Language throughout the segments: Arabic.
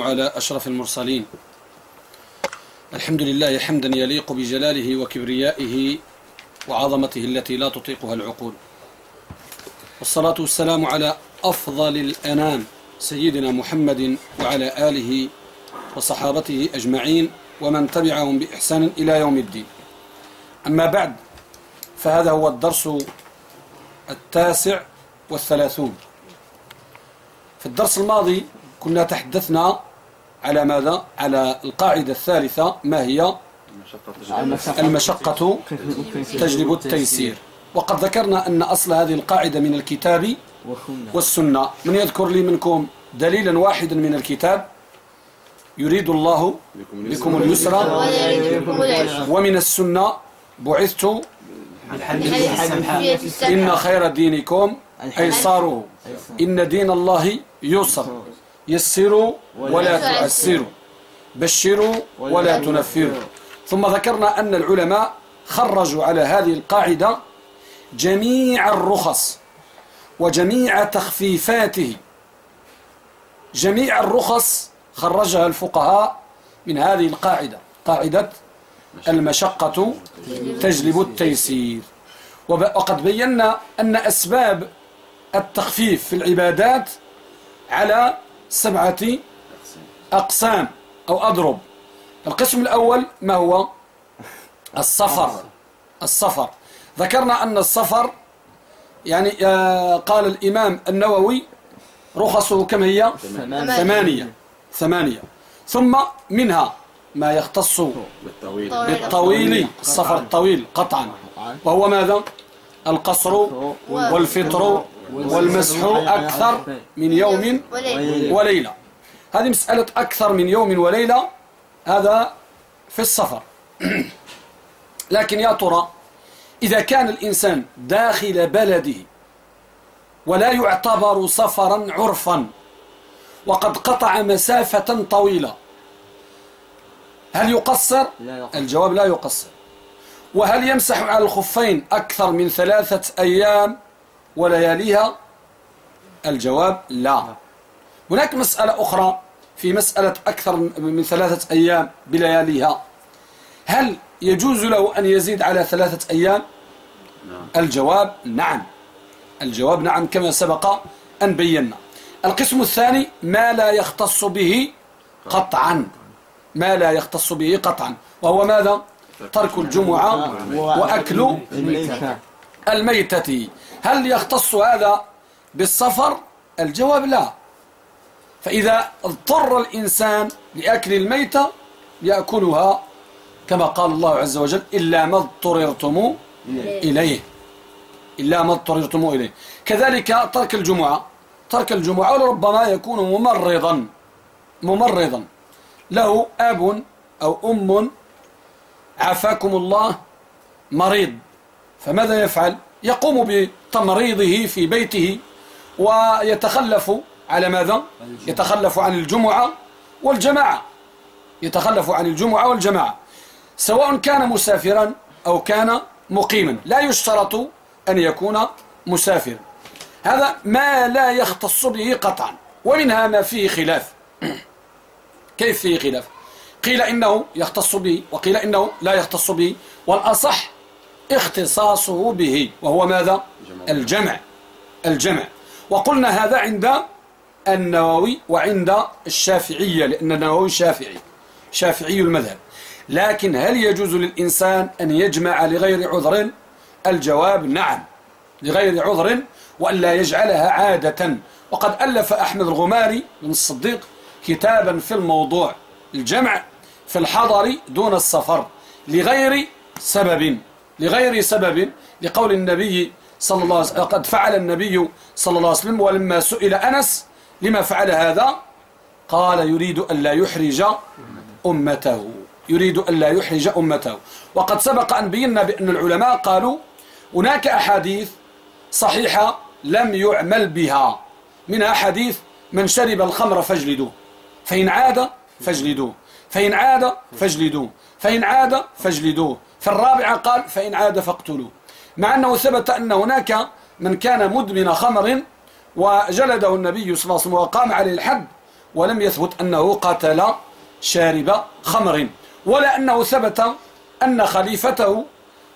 على أشرف المرسلين. الحمد لله حمدا يليق بجلاله وكبريائه وعظمته التي لا تطيقها العقول. والصلاة والسلام على أفضل الأنام سيدنا محمد وعلى آله وصحابته أجمعين ومن تبعهم بإحسان إلى يوم الدين. أما بعد فهذا هو الدرس التاسع والثلاثون. في الدرس الماضي كنا تحدثنا على ماذا؟ على القاعدة الثالثة ما هي؟ المشقة. تجلب التيسير. وقد ذكرنا أن أصل هذه القاعدة من الكتاب والسنة. من يذكر لي منكم دليلا واحدا من الكتاب؟ يريد الله بكم اليسر. ومن السنة بعثت إن خير دينكم أيساره إن دين الله يسر. يسروا ولا تعسروا بشروا ولا تنفروا. ثم ذكرنا أن العلماء خرجوا على هذه القاعدة جميع الرخص وجميع تخفيفاته. جميع الرخص خرجها الفقهاء من هذه القاعدة. قاعدة المشقة تجلب التيسير. وقد بينا أن أسباب التخفيف في العبادات على سبعة أقسام أو أضرب. القسم الأول ما هو؟ السفر السفر ذكرنا أن السفر يعني آه، قال الإمام النووي رخصه كم هي؟ ثمانية. ثمانية. ثم منها ما يختص بالطويل, بالطويل. السفر الطويل قطعا. وهو ماذا؟ القصر والفطر والمسح أكثر من يوم وليلة. هذه مسألة أكثر من يوم وليلة. هذا في السفر. لكن يا ترى إذا كان الإنسان داخل بلده ولا يعتبر سفرا عرفا وقد قطع مسافة طويلة هل يقصر؟ الجواب لا يقصر. وهل يمسح على الخفين أكثر من ثلاثة أيام؟ ولياليها الجواب لا. هناك مسألة أخرى في مسألة أكثر من ثلاثة أيام بلياليها هل يجوز له أن يزيد على ثلاثة أيام؟ الجواب نعم. الجواب نعم كما سبق أن بينا. القسم الثاني ما لا يختص به قطعا. ما لا يختص به قطعا. وهو ماذا؟ ترك الجمعة وأكل الميتة. هل يختص هذا بالسفر؟ الجواب لا. فإذا اضطر الإنسان لأكل الميتة يأكلها كما قال الله عز وجل إلا ما اضطررتم إليه. إلا ما اضطررتم إليه. كذلك ترك الجمعة. ترك الجمعة ربما يكون ممرضا. ممرضا. له أب أو أم عافاكم الله مريض. فماذا يفعل؟ يقوم بتمريضه في بيته ويتخلف على ماذا؟ يتخلف عن الجمعة والجماعة. يتخلف عن الجمعة والجماعة. سواء كان مسافرا أو كان مقيما. لا يشترط أن يكون مسافرا. هذا ما لا يختص به قطعا. ومنها ما فيه خلاف. كيف فيه خلاف؟ قيل إنه يختص به وقيل إنه لا يختص به والأصح اختصاصه به وهو ماذا؟ الجمع الجمع. وقلنا هذا عند النووي وعند الشافعية لأن النووي شافعي شافعي المذهب. لكن هل يجوز للإنسان أن يجمع لغير عذر؟ الجواب نعم لغير عذر وألا يجعلها عادة. وقد ألف أحمد الغماري من الصديق كتابا في الموضوع الجمع في الحضر دون السفر لغير سبب لغير سبب لقول النبي صلى الله عليه وسلم قد فعل النبي صلى الله عليه وسلم ولما سئل أنس لما فعل هذا؟ قال يريد أن لا يحرج أمته. يريد أن لا يحرج أمته. وقد سبق أن بينا بأن العلماء قالوا هناك أحاديث صحيحة لم يعمل بها منها حديث من شرب الخمر فاجلدوه فإن عاد فاجلدوه فإن عاد فاجلدوه فإن عاد فاجلدوه في الرابعة قال فإن عاد فاقتلوه. مع أنه ثبت أن هناك من كان مدمن خمر وجلده النبي صلى الله عليه وسلم وقام عليه الحد ولم يثبت أنه قتل شارب خمر ولا أنه ثبت أن خليفته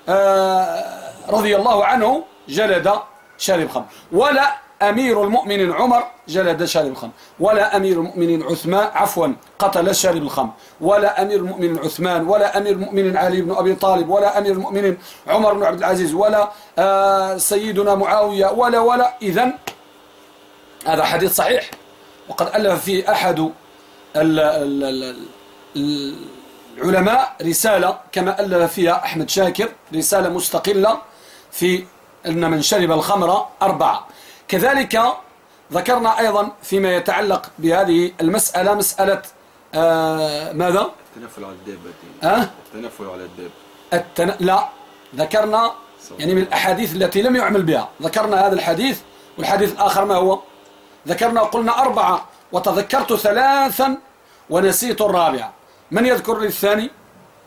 آه، رضي الله عنه جلد شارب خمر. ولا أمير المؤمنين عمر جلد شارب الخمر ولا أمير المؤمنين عثمان عفوا قتل شارب الخمر ولا أمير المؤمنين عثمان ولا أمير المؤمنين علي بن أبي طالب ولا أمير المؤمنين عمر بن عبد العزيز ولا آه سيدنا معاوية ولا ولا. إذن هذا حديث صحيح. وقد ألف فيه أحد العلماء رسالة كما ألف فيها أحمد شاكر رسالة مستقلة في أن من شرب الخمر أربعة. كذلك ذكرنا أيضا فيما يتعلق بهذه المسألة مسألة آه ماذا؟ التنفل على الدابة أه؟ التنفل على الدابة التن... لا ذكرنا يعني من الأحاديث التي لم يعمل بها ذكرنا هذا الحديث والحديث الآخر ما هو؟ ذكرنا قلنا أربعة وتذكرت ثلاثا ونسيت الرابعة. من يذكر لي الثاني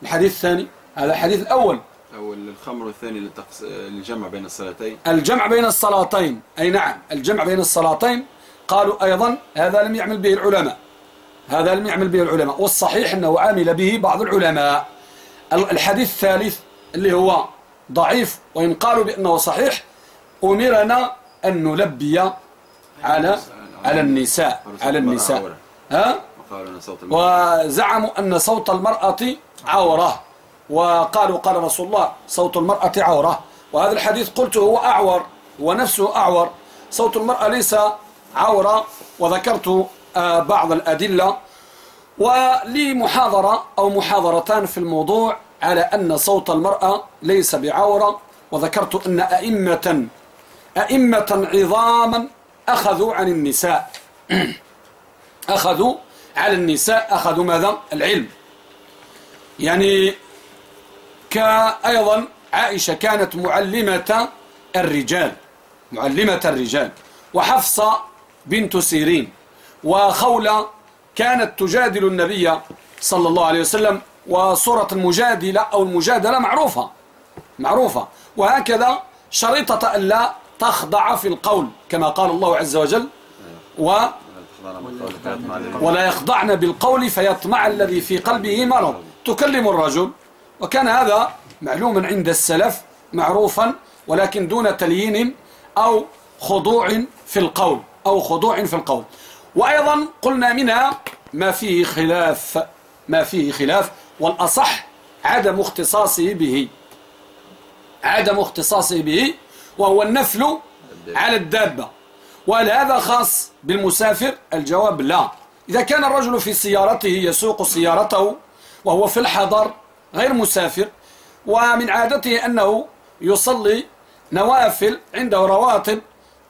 الحديث الثاني هذا الحديث الأول. أول الخمر والثاني الجمع بين الصلاتين. الجمع بين الصلاتين. أي نعم الجمع بين الصلاتين. قالوا أيضا هذا لم يعمل به العلماء. هذا لم يعمل به العلماء. والصحيح أنه عامل به بعض العلماء. الحديث الثالث اللي هو ضعيف وإن قالوا بأنه صحيح أمرنا أن نلبي على على النساء على النساء. ها؟ وزعموا أن صوت المرأة عورة. وقالوا قال رسول الله صوت المرأة عورة. وهذا الحديث قلت هو أعور ونفسه أعور. صوت المرأة ليس عورة وذكرت آه، بعض الأدلة. ولي محاضرة أو محاضرتان في الموضوع على أن صوت المرأة ليس بعورة. وذكرت أن أئمة أئمة عظاما أخذوا عن النساء. أخذوا على النساء أخذوا ماذا؟ العلم. يعني كأيضا عائشة كانت معلمة الرجال معلمة الرجال وحفصة بنت سيرين وخولة كانت تجادل النبي صلى الله عليه وسلم وصورة المجادلة أو المجادلة معروفة معروفة. وهكذا شريطة ألا تخضع في القول كما قال الله عز وجل و ولا يخضعن بالقول فيطمع الذي في قلبه مرض. تكلم الرجل وكان هذا معلوما عند السلف معروفا ولكن دون تليين أو خضوع في القول أو خضوع في القول. وأيضا قلنا منها ما فيه خلاف ما فيه خلاف والأصح عدم اختصاصه به. عدم اختصاصه به وهو النفل على الدابة. وهل هذا خاص بالمسافر؟ الجواب لا. إذا كان الرجل في سيارته يسوق سيارته وهو في الحضر غير مسافر ومن عادته أنه يصلي نوافل عنده رواتب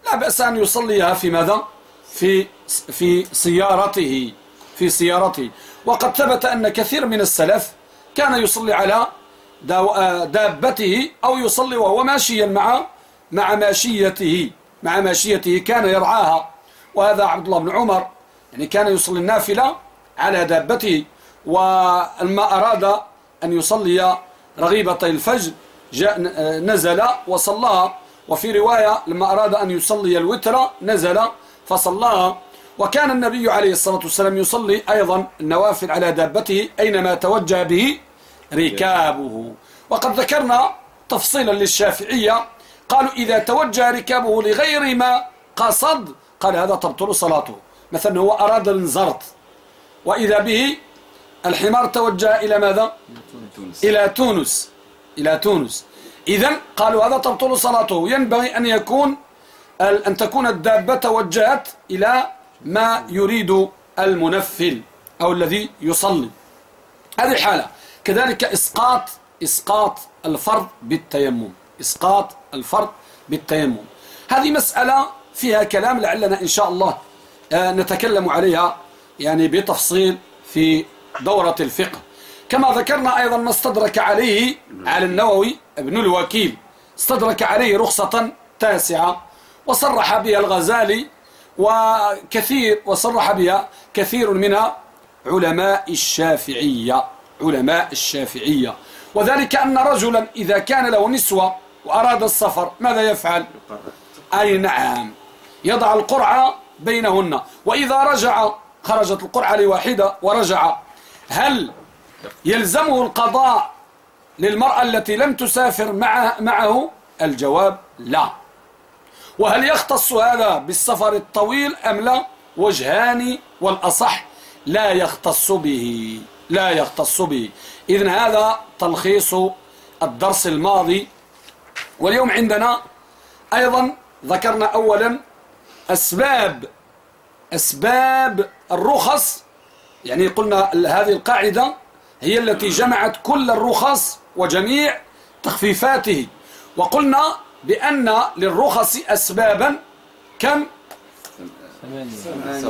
لا بأس أن يصليها في ماذا؟ في في سيارته في سيارته. وقد ثبت أن كثير من السلف كان يصلي على دابته أو يصلي وهو ماشيا مع مع ماشيته مع ماشيته كان يرعاها. وهذا عبد الله بن عمر يعني كان يصلي النافلة على دابته ولما أراد أن يصلي رغيبتي الفجر. جاء نزل وصلاها وفي رواية لما أراد أن يصلي الوتر نزل فصلاها وكان النبي عليه الصلاة والسلام يصلي أيضا النوافل على دابته أينما توجه به ركابه. وقد ذكرنا تفصيلا للشافعية. قالوا إذا توجه ركابه لغير ما قصد قال هذا تبطل صلاته. مثلا هو أراد الانزرط. وإذا به الحمار توجه إلى ماذا؟ تونس. إلى تونس. إلى تونس. إذا قالوا هذا تبطل صلاته. ينبغي أن يكون أن تكون الدابة توجهت إلى ما يريد المنفل أو الذي يصلي. هذه حالة كذلك إسقاط إسقاط الفرض بالتيمم. إسقاط الفرض بالتيمم. هذه مسألة فيها كلام لعلنا إن شاء الله آه، نتكلم عليها يعني بتفصيل في دورة الفقه. كما ذكرنا أيضا ما استدرك عليه على النووي ابن الوكيل. استدرك عليه رخصة تاسعة وصرح بها الغزالي وكثير وصرح بها كثير من علماء الشافعية. علماء الشافعية. وذلك أن رجلا إذا كان له نسوة وأراد السفر ماذا يفعل؟ أي نعم. يضع القرعة بينهن. وإذا رجع خرجت القرعة لواحدة ورجع. هل يلزمه القضاء للمرأة التي لم تسافر معه, معه؟ الجواب لا. وهل يختص هذا بالسفر الطويل أم لا؟ وجهان والأصح لا يختص به. لا يختص به. إذن هذا تلخيص الدرس الماضي. واليوم عندنا أيضا ذكرنا أولا أسباب أسباب الرخص. يعني قلنا هذه القاعدة هي التي جمعت كل الرخص وجميع تخفيفاته. وقلنا بأن للرخص أسبابا كم؟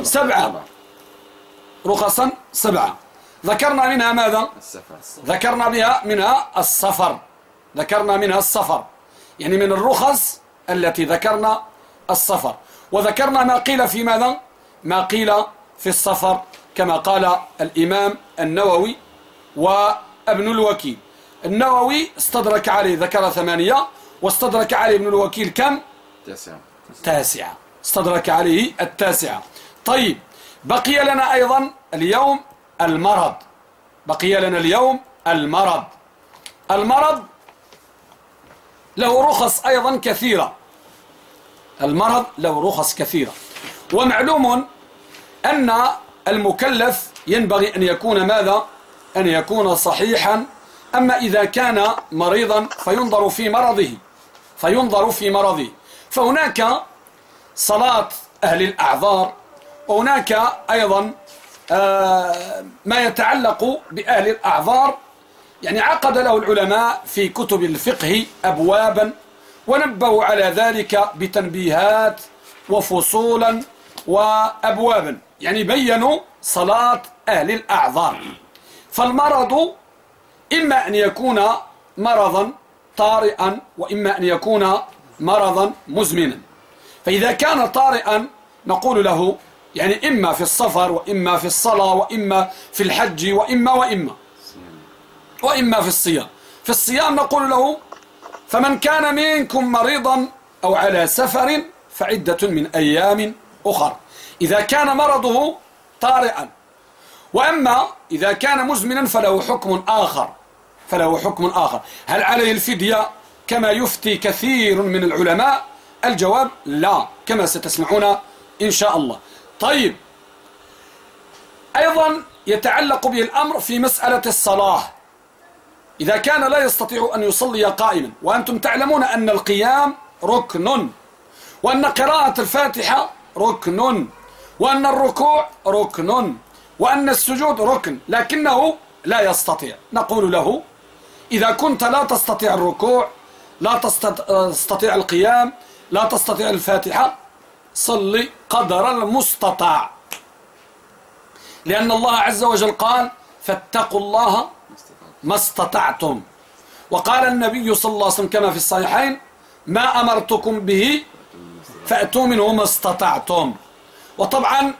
سبعة. رخصا سبعة. ذكرنا منها ماذا؟ ذكرنا بها منها السفر. ذكرنا منها السفر. يعني من الرخص التي ذكرنا السفر. وذكرنا ما قيل في ماذا؟ ما قيل في السفر. كما قال الإمام النووي وابن الوكيل. النووي استدرك عليه ذكر ثمانية. واستدرك عليه ابن الوكيل كم؟ تاسعة. تاسعة. استدرك عليه التاسعة. طيب بقي لنا أيضا اليوم المرض. بقي لنا اليوم المرض. المرض له رخص أيضا كثيرة. المرض له رخص كثيرة. ومعلوم أن المكلف ينبغي أن يكون ماذا؟ أن يكون صحيحا أما إذا كان مريضا فينظر في مرضه فينظر في مرضه. فهناك صلاة أهل الأعذار وهناك أيضا آه، ما يتعلق بأهل الأعذار. يعني عقد له العلماء في كتب الفقه أبوابا ونبهوا على ذلك بتنبيهات وفصولا وأبوابا. يعني بينوا صلاة أهل الأعذار. فالمرض إما أن يكون مرضا طارئا وإما أن يكون مرضا مزمنا. فإذا كان طارئا نقول له يعني إما في السفر وإما في الصلاة وإما في الحج وإما وإما وإما في الصيام. في الصيام نقول له فمن كان منكم مريضا أو على سفر فعدة من أيام أخر إذا كان مرضه طارئا وأما إذا كان مزمنا فله حكم آخر فله حكم آخر. هل عليه الفدية كما يفتي كثير من العلماء؟ الجواب لا كما ستسمعون إن شاء الله. طيب أيضا يتعلق به الأمر في مسألة الصلاة. إذا كان لا يستطيع أن يصلي قائما وأنتم تعلمون أن القيام ركن وأن قراءة الفاتحة ركن وأن الركوع ركن. وأن السجود ركن لكنه لا يستطيع. نقول له إذا كنت لا تستطيع الركوع لا تستطيع القيام لا تستطيع الفاتحة صلي قدر المستطاع. لأن الله عز وجل قال فاتقوا الله ما استطعتم. وقال النبي صلى الله عليه وسلم كما في الصحيحين ما أمرتكم به فأتوا منه ما استطعتم. وطبعا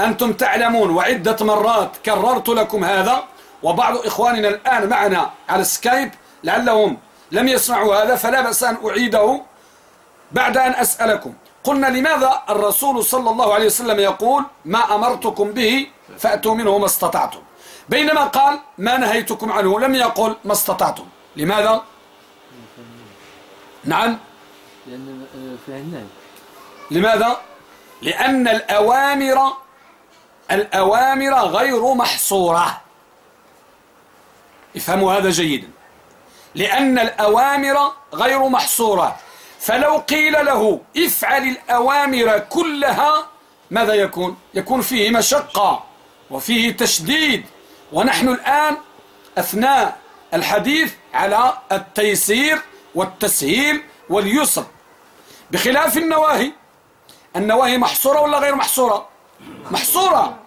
أنتم تعلمون وعدة مرات كررت لكم هذا وبعض إخواننا الآن معنا على السكايب لعلهم لم يسمعوا هذا فلا بأس أن أعيده بعد أن أسألكم. قلنا لماذا الرسول صلى الله عليه وسلم يقول ما أمرتكم به فأتوا منه ما استطعتم؟ بينما قال ما نهيتكم عنه لم يقل ما استطعتم. لماذا؟ نعم. لأن لماذا؟ لأن الأوامر الأوامر غير محصورة. افهموا هذا جيدا. لأن الأوامر غير محصورة. فلو قيل له افعل الأوامر كلها ماذا يكون؟ يكون فيه مشقة وفيه تشديد. ونحن الآن أثناء الحديث على التيسير والتسهيل واليسر. بخلاف النواهي النواهي محصورة ولا غير محصورة؟ محصورة.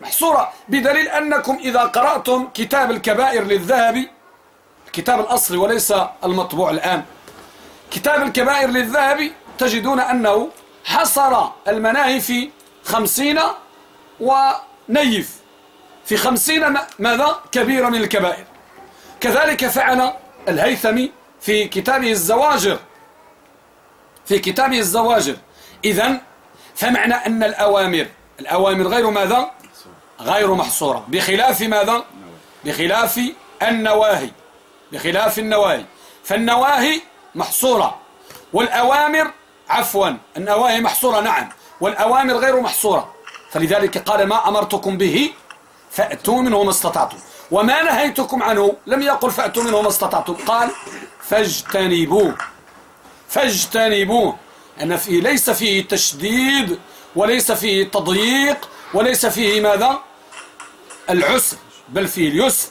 محصورة. بدليل أنكم إذا قرأتم كتاب الكبائر للذهبي الكتاب الأصلي وليس المطبوع الآن كتاب الكبائر للذهبي تجدون أنه حصر المناهي في خمسين ونيف. في خمسين ماذا؟ كبيرة من الكبائر. كذلك فعل الهيثمي في كتابه الزواجر. في كتابه الزواجر. إذن فمعنى أن الأوامر الأوامر غير ماذا؟ غير محصورة. بخلاف ماذا؟ بخلاف النواهي. بخلاف النواهي. فالنواهي محصورة. والأوامر عفوا. النواهي محصورة نعم. والأوامر غير محصورة. فلذلك قال ما أمرتكم به فأتوا منه ما استطعتم. وما نهيتكم عنه؟ لم يقل فأتوا منه ما استطعتم. قال فاجتنبوه. فاجتنبوه. أن فيه ليس فيه تشديد وليس فيه تضييق وليس فيه ماذا؟ العسر بل فيه اليسر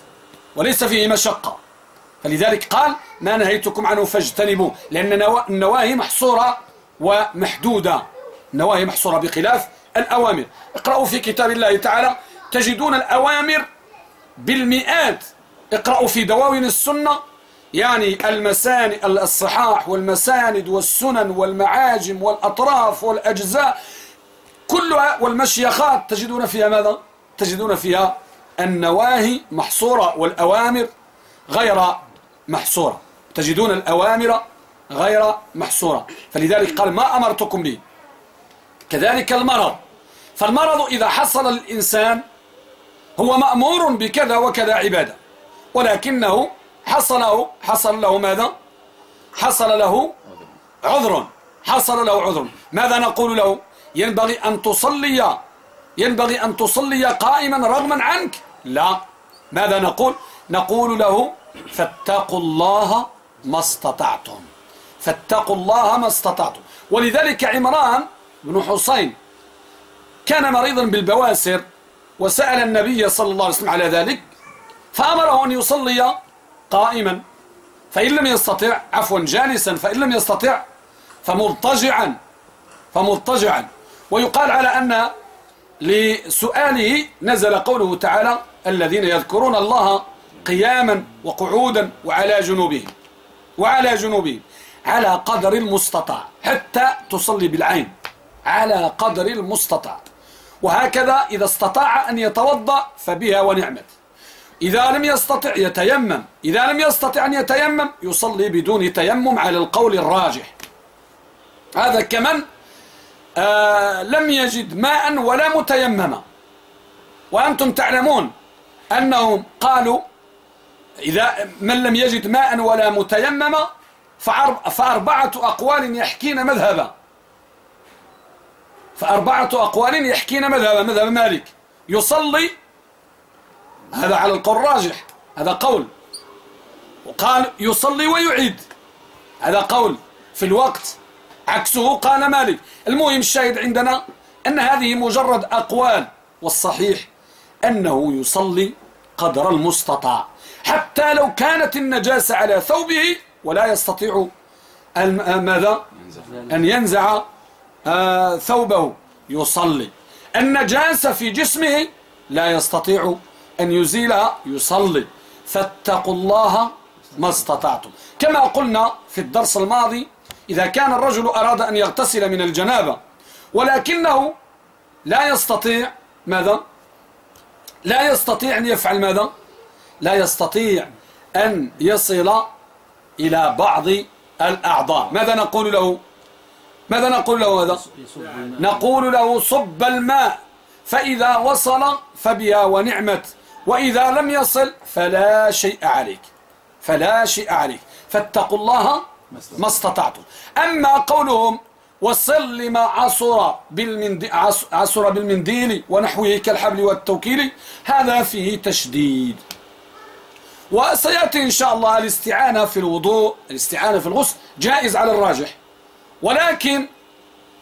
وليس فيه مشقة. فلذلك قال ما نهيتكم عنه فاجتنبوه لأن النواهي محصورة ومحدودة. النواهي محصورة بخلاف الأوامر. اقرأوا في كتاب الله تعالى تجدون الأوامر بالمئات. اقرأوا في دواوين السنة يعني المساند الصحاح والمساند والسنن والمعاجم والأطراف والأجزاء. كلها والمشيخات تجدون فيها ماذا؟ تجدون فيها النواهي محصورة والأوامر غير محصورة. تجدون الأوامر غير محصورة. فلذلك قال ما أمرتكم به كذلك المرض. فالمرض إذا حصل للإنسان هو مأمور بكذا وكذا عبادة. ولكنه حصل حصل له ماذا؟ حصل له عذر. حصل له عذر. ماذا نقول له؟ ينبغي أن تصلي. ينبغي أن تصلي قائما رغما عنك. لا. ماذا نقول؟ نقول له فاتقوا الله ما استطعتم. فاتقوا الله ما استطعتم. ولذلك عمران بن حسين كان مريضا بالبواسر وسأل النبي صلى الله عليه وسلم على ذلك فأمره أن يصلي قائما. فإن لم يستطع عفوا جالسا فإن لم يستطع فمضطجعا. فمضطجعا. ويقال على أن لسؤاله نزل قوله تعالى الذين يذكرون الله قياما وقعودا وعلى جنوبهم وعلى جنوبهم على قدر المستطاع حتى تصلي بالعين على قدر المستطاع. وهكذا إذا استطاع أن يتوضأ فبها ونعمت. إذا لم يستطع يتيمم إذا لم يستطع أن يتيمم يصلي بدون تيمم على القول الراجح. هذا كمن آه لم يجد ماء ولا متيمما. وأنتم تعلمون أنهم قالوا إذا من لم يجد ماء ولا متيمما فأربعة أقوال يحكين مذهبا. فأربعة أقوال يحكين مذهب مذهب مالك. يصلي هذا على القول الراجح هذا قول. وقال يصلي ويعيد هذا قول. في الوقت عكسه قال مالك. المهم الشاهد عندنا أن هذه مجرد أقوال والصحيح أنه يصلي قدر المستطاع. حتى لو كانت النجاسة على ثوبه ولا يستطيع ماذا؟ أن ينزع آه ثوبه يصلي. النجاسة في جسمه لا يستطيع أن يزيلها يصلي. فاتقوا الله ما استطعتم. كما قلنا في الدرس الماضي إذا كان الرجل أراد أن يغتسل من الجنابة ولكنه لا يستطيع ماذا؟ لا يستطيع أن يفعل ماذا؟ لا يستطيع أن يصل إلى بعض الأعضاء. ماذا نقول له؟ ماذا نقول له هذا؟ نقول له صب الماء فإذا وصل فبها ونعمت وإذا لم يصل فلا شيء عليك فلا شيء عليك. فاتقوا الله ما استطعتم. أما قولهم وصل لما عصر بالمنديل, عصر بالمنديل ونحوه كالحبل والتوكيل هذا فيه تشديد. وسيأتي إن شاء الله الاستعانة في الوضوء الاستعانة في الغسل جائز على الراجح. ولكن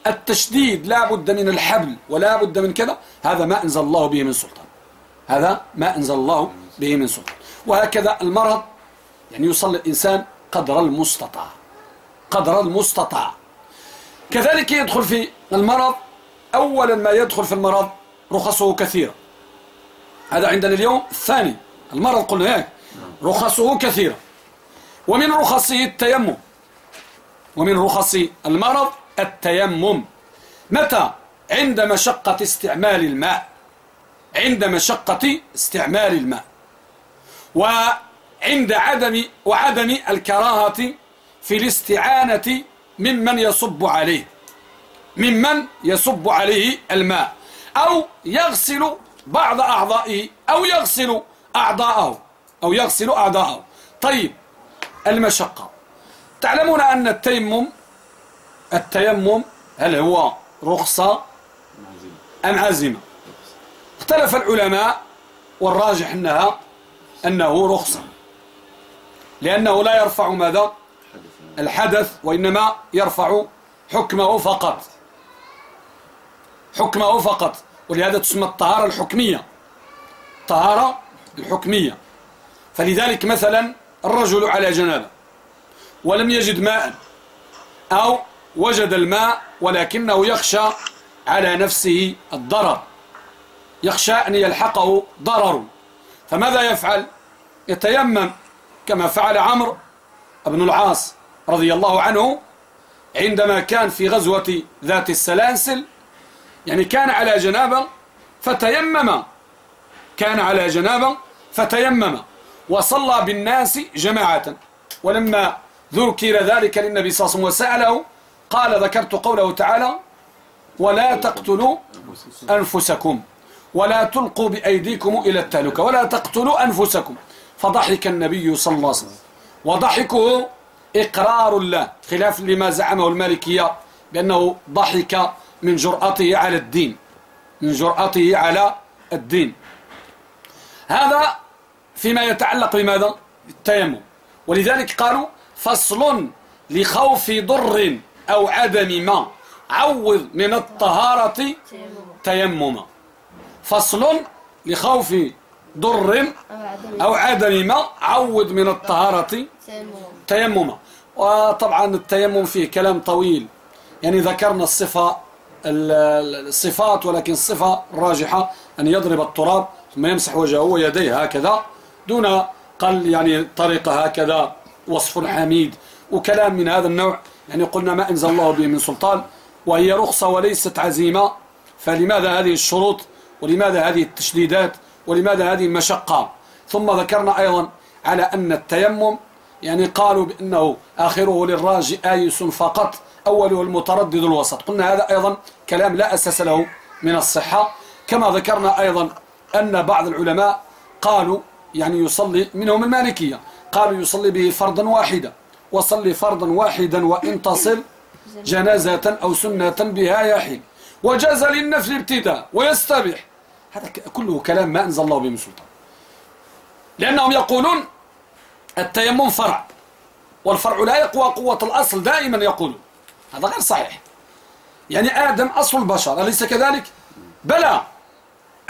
التشديد لا بد من الحبل ولا بد من كذا هذا ما أنزل الله به من سلطان. هذا ما أنزل الله به من سلطان. وهكذا المرض يعني يصلي الإنسان قدر المستطاع. قدر المستطاع. كذلك يدخل في المرض أولا ما يدخل في المرض رخصه كثيرة هذا عندنا اليوم. الثاني المرض قلنا هيك رخصه كثيرة ومن رخصه التيمم. ومن رخص المرض التيمم. متى؟ عند مشقة استعمال الماء. عند مشقة استعمال الماء. وعند عدم وعدم الكراهة في الاستعانة ممن يصب عليه ممن يصب عليه الماء أو يغسل بعض أعضائه أو يغسل أعضاءه أو يغسل أعضاءه. طيب المشقة. تعلمون أن التيمم التيمم هل هو رخصة أم عزيمة؟ اختلف العلماء والراجح أنها أنه رخصة لأنه لا يرفع ماذا؟ الحدث وإنما يرفع حكمه فقط. حكمه فقط. ولهذا تسمى الطهارة الحكمية. الطهارة الحكمية. فلذلك مثلا الرجل على جنابة ولم يجد ماء أو وجد الماء ولكنه يخشى على نفسه الضرر. يخشى أن يلحقه ضرر. فماذا يفعل؟ يتيمم كما فعل عمرو بن العاص. رضي الله عنه عندما كان في غزوة ذات السلاسل يعني كان على جنابة فتيمم. كان على جنابة فتيمم. وصلى بالناس جماعة. ولما ذكر ذلك للنبي صلى الله عليه وسلم وسأله قال ذكرت قوله تعالى ولا تقتلوا أنفسكم ولا تلقوا بأيديكم إلى التهلكة ولا تقتلوا أنفسكم فضحك النبي صلى الله عليه وسلم. وضحكه إقرار الله خلاف لما زعمه المالكية بأنه ضحك من جرأته على الدين من جرأته على الدين. هذا فيما يتعلق بماذا؟ التيمم ولذلك قالوا فصل لخوف ضر أو عدم ما. عوض من الطهارة تيمما فصل لخوف ضر أو عدم ما. عوض من الطهارة تيمما وطبعا التيمم فيه كلام طويل. يعني ذكرنا الصفة الصفات ولكن الصفة الراجحة أن يضرب التراب ثم يمسح وجهه ويديه هكذا دون قل يعني طريقة هكذا وصف حميد وكلام من هذا النوع. يعني قلنا ما أنزل الله به من سلطان وهي رخصة وليست عزيمة. فلماذا هذه الشروط؟ ولماذا هذه التشديدات؟ ولماذا هذه المشقة؟ ثم ذكرنا أيضا على أن التيمم يعني قالوا بأنه آخره للراجي آيس فقط أوله المتردد الوسط. قلنا هذا أيضا كلام لا أساس له من الصحة. كما ذكرنا أيضا أن بعض العلماء قالوا يعني يصلي منهم المالكية. قالوا يصلي به فرضا واحدا. وصلي فرضا واحدا وإن تصل جنازة أو سنة بها يحل وجاز للنفل ابتداء ويستبح. هذا كله كلام ما أنزل الله به من سلطان. لأنهم يقولون التيمم فرع والفرع لا يقوى قوة الأصل دائما يقولون هذا غير صحيح. يعني آدم أصل البشر أليس كذلك؟ بلى.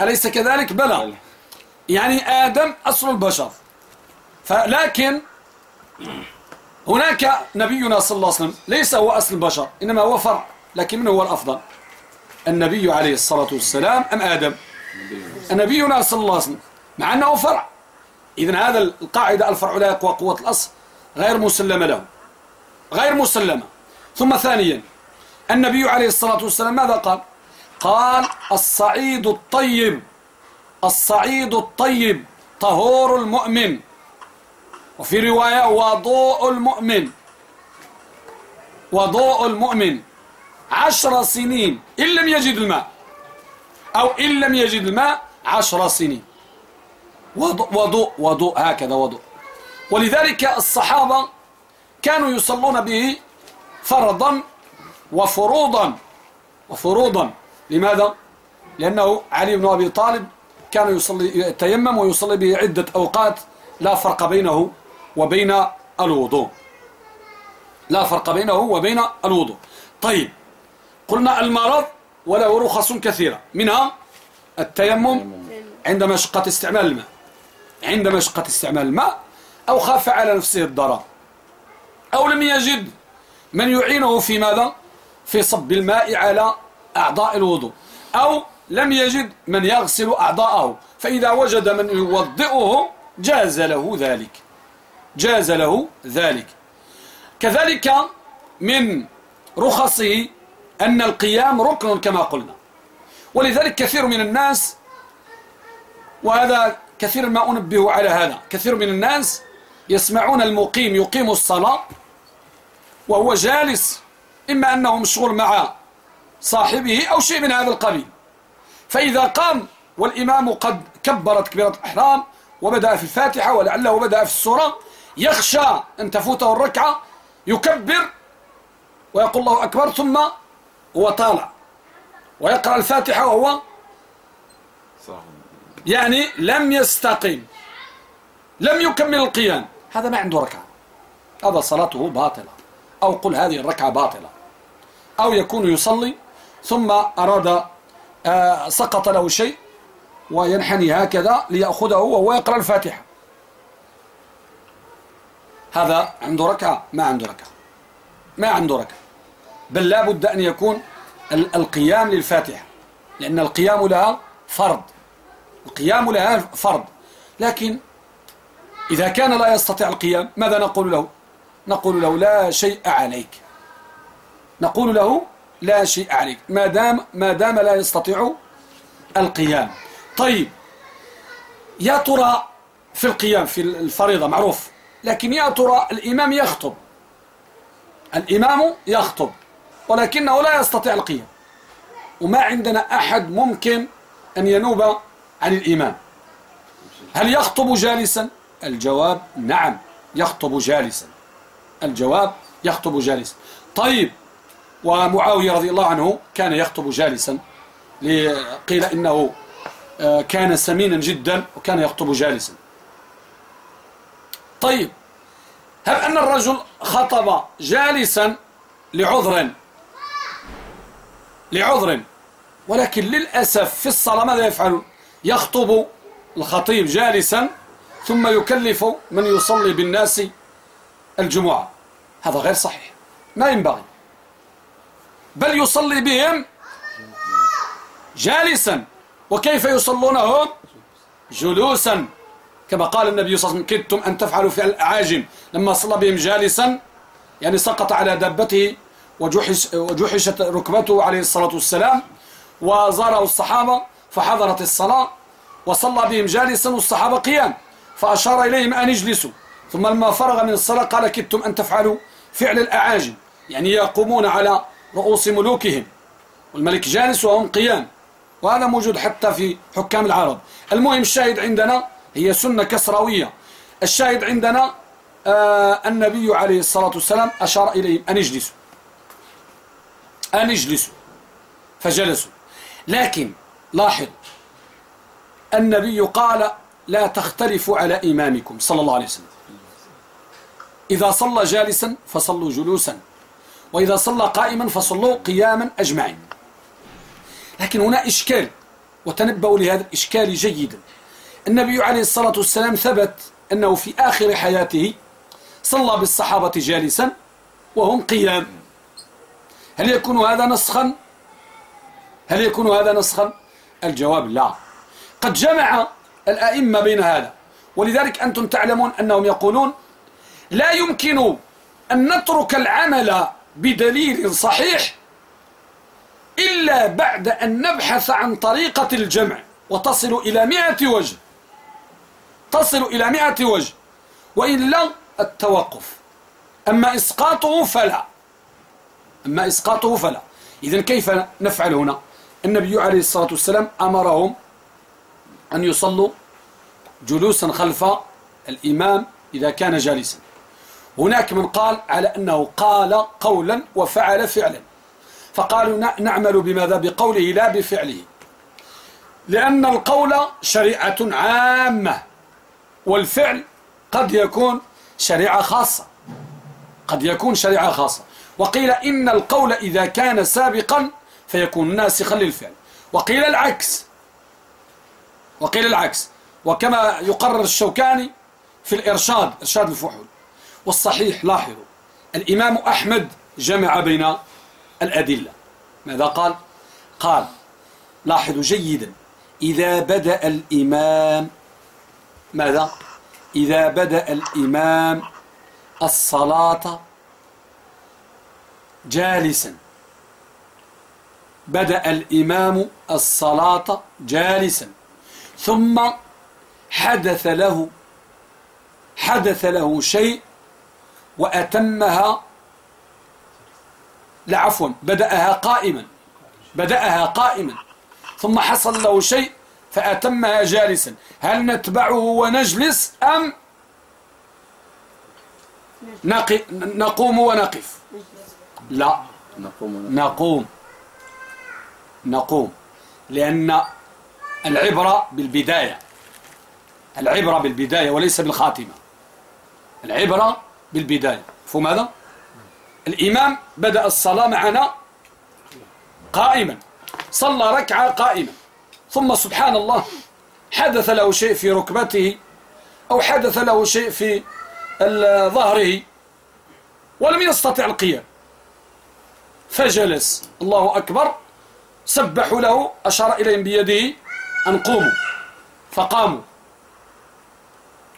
أليس كذلك؟ بلى. يعني آدم أصل البشر. فلكن هناك نبينا صلى الله عليه وسلم ليس هو أصل البشر إنما هو فرع لكن من هو الأفضل. النبي عليه الصلاة والسلام أم آدم؟ نبينا صلى الله عليه وسلم مع أنه فرع. إذن هذا القاعدة الفرع لا يقوى قوة الأصل غير مسلمة له. غير مسلمة. ثم ثانيا النبي عليه الصلاة والسلام ماذا قال؟ قال الصعيد الطيب الصعيد الطيب طهور المؤمن. وفي رواية وضوء المؤمن. وضوء المؤمن. عشر سنين إن لم يجد الماء. أو إن لم يجد الماء عشر سنين. وضوء وضوء, وضوء هكذا وضوء. ولذلك الصحابة كانوا يصلون به فرضا وفروضا. وفروضا. لماذا؟ لأنه علي بن أبي طالب كان يصلي يتيمم ويصلي به عدة أوقات لا فرق بينه وبين الوضوء. لا فرق بينه وبين الوضوء. طيب قلنا المرض وله رخص كثيرة منها التيمم عند مشقة استعمال الماء. عند مشقة استعمال الماء أو خاف على نفسه الضرر أو لم يجد من يعينه في ماذا؟ في صب الماء على أعضاء الوضوء أو لم يجد من يغسل أعضاءه فإذا وجد من يوضئه جاز له ذلك جاز له ذلك كذلك من رخصه أن القيام ركن كما قلنا ولذلك كثير من الناس وهذا كثير ما أنبه على هذا. كثير من الناس يسمعون المقيم يقيم الصلاة وهو جالس إما أنه مشغول مع صاحبه أو شيء من هذا القبيل. فإذا قام والإمام قد كبر تكبيرة الإحرام وبدأ في الفاتحة ولعله بدأ في السورة يخشى أن تفوته الركعة يكبر ويقول الله أكبر ثم هو طالع ويقرأ الفاتحة وهو يعني لم يستقيم لم يكمل القيام. هذا ما عنده ركعة. هذا صلاته باطلة. أو قل هذه الركعة باطلة. أو يكون يصلي ثم أراد آه سقط له شيء وينحني هكذا ليأخذه وهو يقرأ الفاتحة. هذا عنده ركعة ما عنده ركعة. ما عنده ركعة. بل لا بد أن يكون القيام للفاتحة. لأن القيام لها فرض. القيام لها فرض. لكن إذا كان لا يستطيع القيام ماذا نقول له؟ نقول له لا شيء عليك. نقول له لا شيء عليك. ما دام ما دام لا يستطيع القيام. طيب يا ترى في القيام في الفريضة معروف لكن يا ترى الإمام يخطب. الإمام يخطب ولكنه لا يستطيع القيام. وما عندنا أحد ممكن أن ينوب عن الإمام. هل يخطب جالسا؟ الجواب نعم يخطب جالسا. الجواب يخطب جالسا. طيب ومعاوية رضي الله عنه كان يخطب جالسا. قيل إنه آه، كان سمينا جدا وكان يخطب جالسا. طيب هل أن الرجل خطب جالسا لعذر؟ لعذر. ولكن للأسف في الصلاة ماذا يفعل يخطب الخطيب جالسا ثم يكلف من يصلي بالناس الجمعة. هذا غير صحيح. ما ينبغي. بل يصلي بهم جالسا. وكيف يصلونهم؟ جلوسا. كما قال النبي صلى الله عليه وسلم كدتم أن تفعلوا في الأعاجم. لما صلى بهم جالسا يعني سقط على دابته وجحش وجحشت ركبته عليه الصلاة والسلام وزاره الصحابة فحضرت الصلاة وصلى بهم جالسا والصحابة قيام فأشار إليهم أن يجلسوا ثم لما فرغ من الصلاة قال كدتم أن تفعلوا فعل الأعاجم يعني يقومون على رؤوس ملوكهم. والملك جالس وهم قيام وهذا موجود حتى في حكام العرب. المهم الشاهد عندنا هي سنة كسروية الشاهد عندنا آه النبي عليه الصلاة والسلام أشار إليهم أن يجلسوا أن يجلسوا فجلسوا. لكن لاحظ. النبي قال لا تختلفوا على إمامكم صلى الله عليه وسلم. إذا صلى جالسا فصلوا جلوسا. وإذا صلى قائما فصلوا قياما أجمعين. لكن هنا إشكال. وتنبأوا لهذا الإشكال جيدا النبي عليه الصلاة والسلام ثبت أنه في آخر حياته صلى بالصحابة جالسا وهم قيام. هل يكون هذا نسخا؟ هل يكون هذا نسخا؟ الجواب لا. قد جمع الأئمة بين هذا. ولذلك أنتم تعلمون أنهم يقولون لا يمكن أن نترك العمل بدليل صحيح إلا بعد أن نبحث عن طريقة الجمع. وتصل إلى مئة وجه. تصل إلى مئة وجه. وإلا التوقف. أما إسقاطه فلا. أما إسقاطه فلا. إذن كيف نفعل هنا؟ النبي عليه الصلاة والسلام أمرهم أن يصلوا جلوسا خلف الإمام إذا كان جالسا. هناك من قال على أنه قال قولا وفعل فعلا. فقالوا نعمل بماذا؟ بقوله لا بفعله. لأن القول شريعة عامة والفعل قد يكون شريعة خاصة. قد يكون شريعة خاصة. وقيل إن القول إذا كان سابقا فيكون ناسخا للفعل. وقيل العكس. وقيل العكس. وكما يقرر الشوكاني في الإرشاد إرشاد الفحول. والصحيح لاحظوا الإمام أحمد جمع بين الأدلة. ماذا قال؟ قال لاحظوا جيدا. إذا بدأ الإمام ماذا؟ إذا بدأ الإمام الصلاة جالسا. بدأ الإمام الصلاة جالسا. ثم حدث له حدث له شيء وأتمها لا عفوا بدأها قائما بدأها قائما. ثم حصل له شيء فأتمها جالسا. هل نتبعه ونجلس أم نقوم ونقف؟ لا نقوم. نقوم لأن العبرة بالبداية العبرة بالبداية وليس بالخاتمة. العبرة بالبداية. فهم هذا؟ الإمام بدأ الصلاة معنا قائما صلى ركعة قائما ثم سبحان الله حدث له شيء في ركبته أو حدث له شيء في ظهره ولم يستطع القيام. فجلس. الله أكبر. سبحوا له أشار إليهم بيده أن قوموا. فقاموا.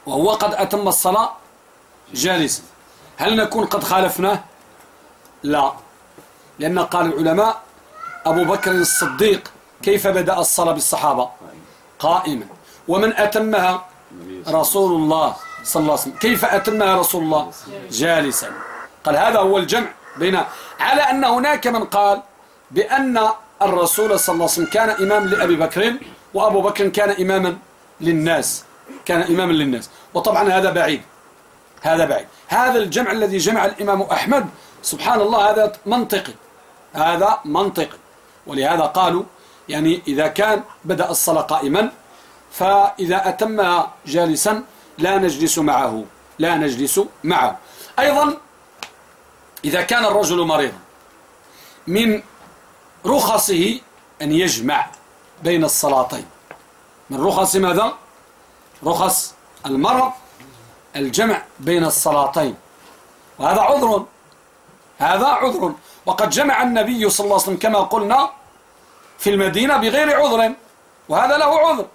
وهو قد أتم الصلاة جالسا. هل نكون قد خالفناه؟ لا. لأن قال العلماء أبو بكر الصديق كيف بدأ الصلاة بالصحابة؟ قائما. ومن أتمها؟ رسول الله صلى الله عليه وسلم. كيف أتمها رسول الله؟ جالسا. قال هذا هو الجمع بين على أن هناك من قال بأن الرسول صلى الله عليه وسلم كان إمام لأبي بكر وأبو بكر كان إماما للناس كان إماما للناس. وطبعا هذا بعيد هذا بعيد. هذا الجمع الذي جمع الإمام أحمد سبحان الله هذا منطقي هذا منطقي. ولهذا قالوا يعني إذا كان بدأ الصلاة قائما فإذا أتمها جالسا لا نجلس معه لا نجلس معه. أيضا إذا كان الرجل مريضا من رخصه أن يجمع بين الصلاتين من رخص ماذا؟ رخص المرض الجمع بين الصلاتين وهذا عذر هذا عذر وقد جمع النبي صلى الله عليه وسلم كما قلنا في المدينة بغير عذر وهذا له عذر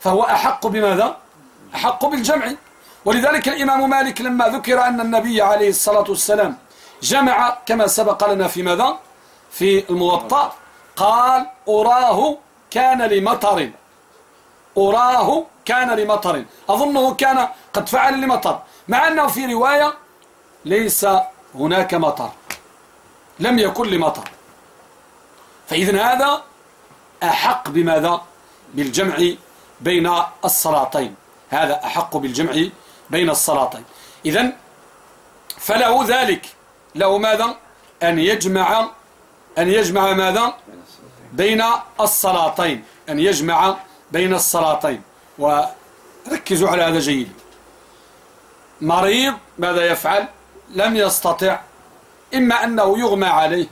فهو أحق بماذا؟ أحق بالجمع ولذلك الإمام مالك لما ذكر أن النبي عليه الصلاة والسلام جمع كما سبق لنا في ماذا؟ في الموطأ قال أراه كان لمطر. أراه كان لمطر. أظنه كان قد فعل لمطر مع أنه في رواية ليس هناك مطر لم يكن لمطر. فإذا هذا أحق بماذا؟ بالجمع بين الصلاتين هذا أحق بالجمع بين الصلاتين إذا فله ذلك له ماذا؟ أن يجمع أن يجمع ماذا؟ بين الصلاتين. أن يجمع بين الصلاتين. وركزوا على هذا جيد. مريض ماذا يفعل؟ لم يستطع. إما أنه يغمى عليه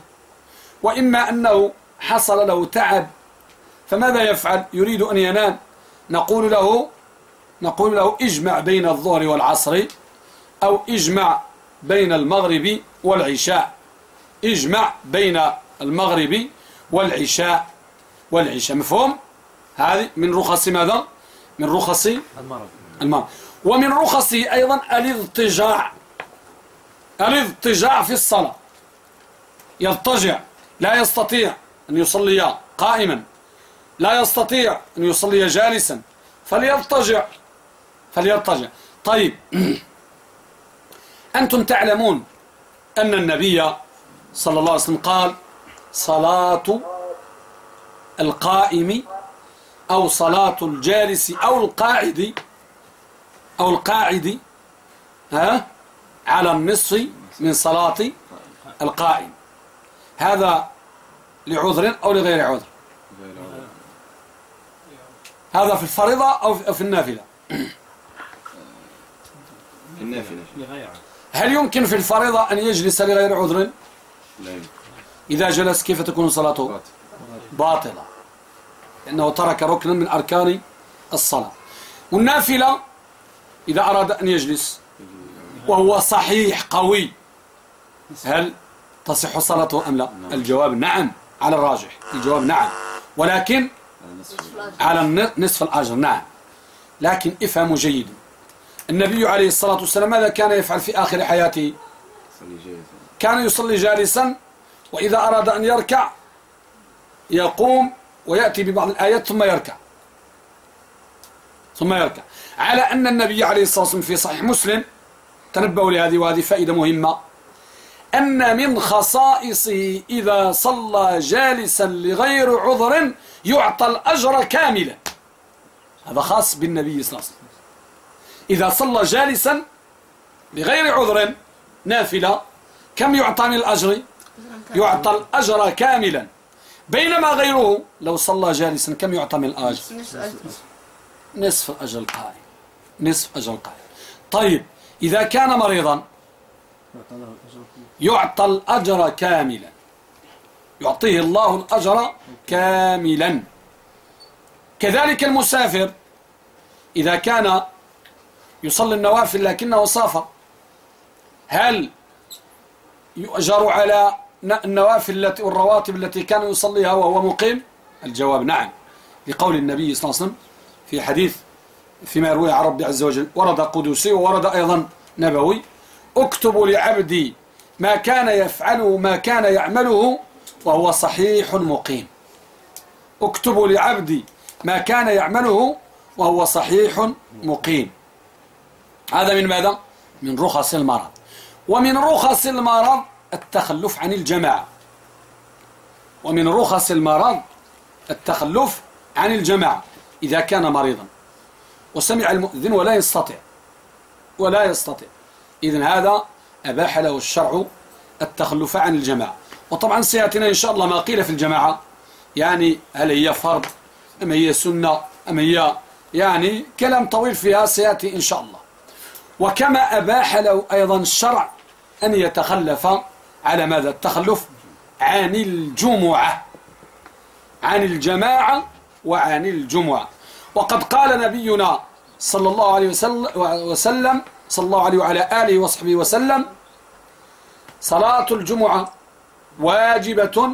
وإما أنه حصل له تعب. فماذا يفعل؟ يريد أن ينام. نقول له نقول له اجمع بين الظهر والعصر أو اجمع بين المغرب والعشاء. اجمع بين المغرب والعشاء والعشاء مفهوم؟ هذه من رخص ماذا؟ من رخص المرض المرض ومن رخصه أيضا الاضطجاع الاضطجاع في الصلاة. يضطجع لا يستطيع أن يصلي قائما. لا يستطيع أن يصلي جالسا. فليضطجع فليضطجع طيب. أنتم تعلمون أن النبي صلى الله عليه وسلم قال صلاة القائم أو صلاة الجالس أو القاعد أو القاعد ها؟ على النصف من صلاة القائم. هذا لعذر أو لغير عذر؟ هذا في الفريضة أو في النافلة في النافلة؟ هل يمكن في الفريضة أن يجلس لغير عذر؟ لا يمكن. إذا جلس كيف تكون صلاته؟ باطلة. لأنه ترك ركنا من أركان الصلاة. والنافلة إذا أراد أن يجلس وهو صحيح قوي هل تصح صلاته أم لا؟ الجواب نعم على الراجح. الجواب نعم. ولكن على نصف الأجر نعم. لكن افهموا جيدا النبي عليه الصلاة والسلام ماذا كان يفعل في آخر حياته؟ كان يصلي جالسا وإذا أراد أن يركع يقوم ويأتي ببعض الآيات ثم يركع. ثم يركع. على أن النبي عليه الصلاة والسلام في صحيح مسلم تنبهوا لهذه وهذه فائدة مهمة. أن من خصائصه إذا صلى جالسا لغير عذر يعطى الأجر كاملا هذا خاص بالنبي صلى الله عليه وسلم. إذا صلى جالسا بغير عذر نافلة كم يعطى من الأجر؟ يعطى الأجر كاملا. بينما غيره لو صلى جالسا كم يعطى من الأجر؟ نصف الأجر القائم نصف أجر القائم طيب إذا كان مريضا يعطى الأجر كاملا. يعطيه الله الأجر كاملا. كذلك المسافر إذا كان يصلي النوافل لكنه سافر هل يؤجر على النوافل التي والرواتب التي كان يصليها وهو مقيم؟ الجواب نعم. لقول النبي صلى الله عليه وسلم في حديث فيما يروي عن ربي عز وجل ورد قدسي وورد أيضا نبوي أكتب لعبدي ما كان يفعله ما كان يعمله وهو صحيح مقيم. أكتب لعبدي ما كان يعمله وهو صحيح مقيم. هذا من ماذا؟ من رخص المرض. ومن رخص المرض التخلف عن الجماعة. ومن رخص المرض التخلف عن الجماعة إذا كان مريضا. وسمع المؤذن ولا يستطيع. ولا يستطيع. إذن هذا أباح له الشرع التخلف عن الجماعة. وطبعا سيأتينا إن شاء الله ما قيل في الجماعة. يعني هل هي فرض؟ أم هي سنة؟ أم هي يعني كلام طويل فيها سيأتي إن شاء الله. وكما أباح له أيضا الشرع أن يتخلف على ماذا؟ التخلف عن الجمعة. عن الجماعة وعن الجمعة. وقد قال نبينا صلى الله عليه وسلم صلى الله عليه وعلى آله وصحبه وسلم صلاة الجمعة واجبة